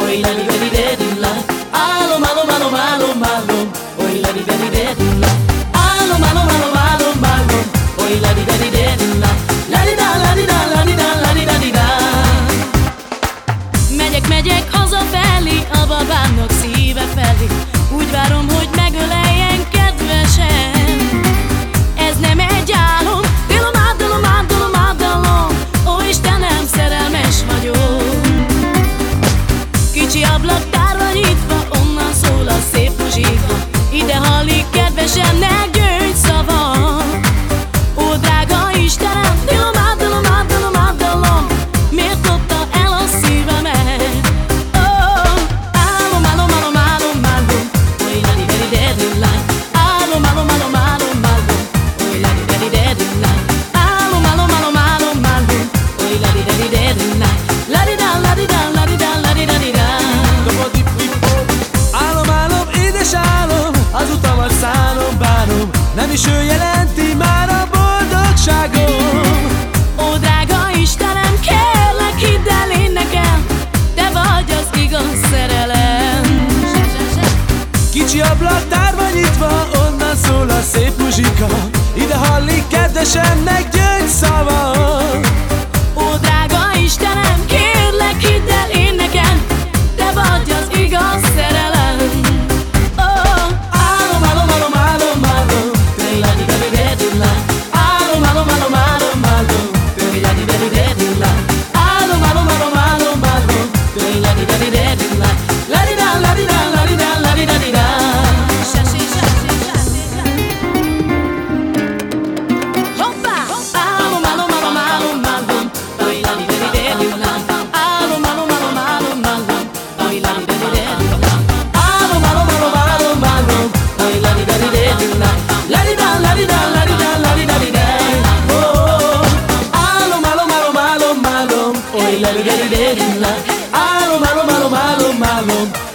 Hoy la liberidad de la. Malo, malo, malo, malo. La liberidad de la. Malo, malo, malo, malo. Hoy la liberidad the Shem Malo, malo, malo, malo, malo, malo, malo, malo, malo, malo, malo